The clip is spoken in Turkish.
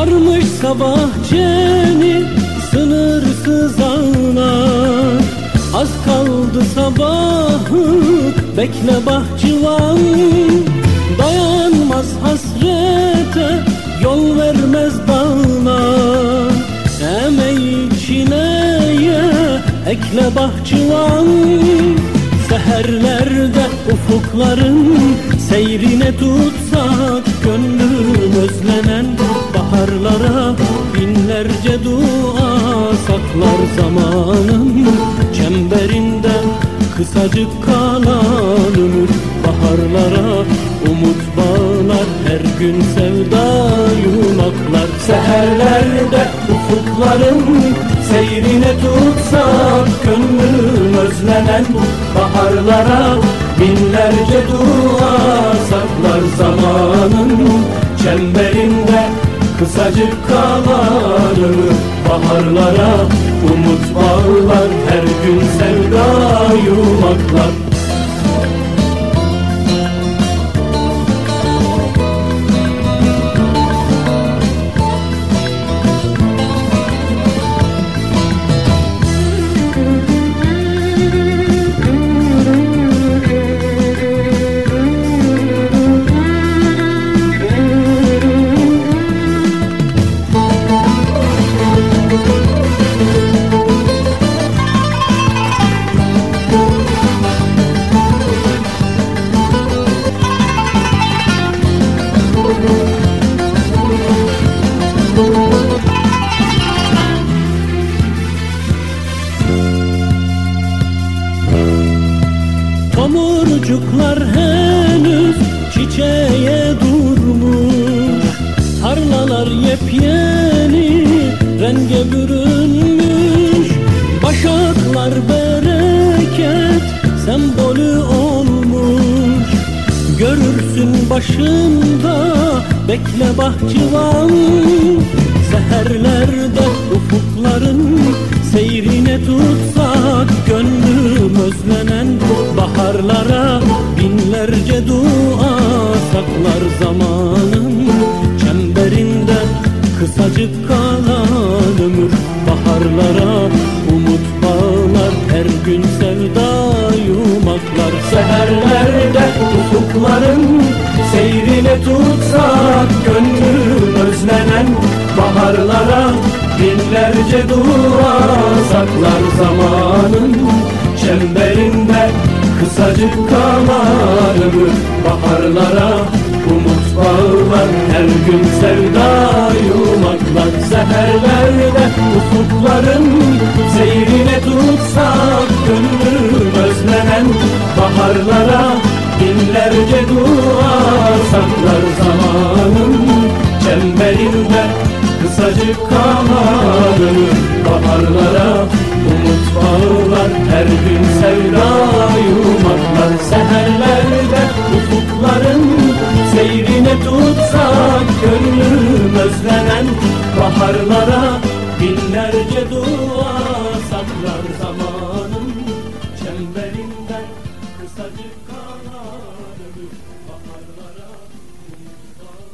Bekle bahçeni sınırsız ağlar Az kaldı sabahı bekle bahçıvan. Dayanmaz hasrete yol vermez dağlar Emeği çileye ekle bahçıvan. Seherlerde ufukların seyrine tutsak binlerce dua saklar zamanın Çemberinde kısacık kalan ömür Baharlara umut bağlar. Her gün sevda yumaklar. Seherlerde ufukların seyrine tutsak Gönlüm özlenen baharlara binlerce dua saklar zamanın Çemberinde kısacık kalan ömür Baharlara umut bağlar her gün sevda yumaklar Tomurcuklar henüz çiçeğe durmuş. Tarlalar yepyeni renge bürünmüş. Başaklar bereket sembolü olmuş. Görürsün başında bekle bahçıvan. Seherlerde ufukların seyrine tutsak Gönlüm özlenen baharlara binlerce dua saklar zamanın Çemberinde kısacık kalan ömür Baharlara umut bağlar her gün sevda yumaklar. Seherlerde ufukların seyrine tutsak Gönlüm özlenen baharlara binlerce dua saklar zamanın kalan ömür Baharlara umut bağlar her gün sevda yumaklar Seherlerde ufukların seyrine tutsak Gönlüm özlenen baharlara binlerce dua saklar. Zamanın Çemberinde kısacık ömür Baharlara umut bağlar her gün sevda Dağlara binlerce dua saklar zaman.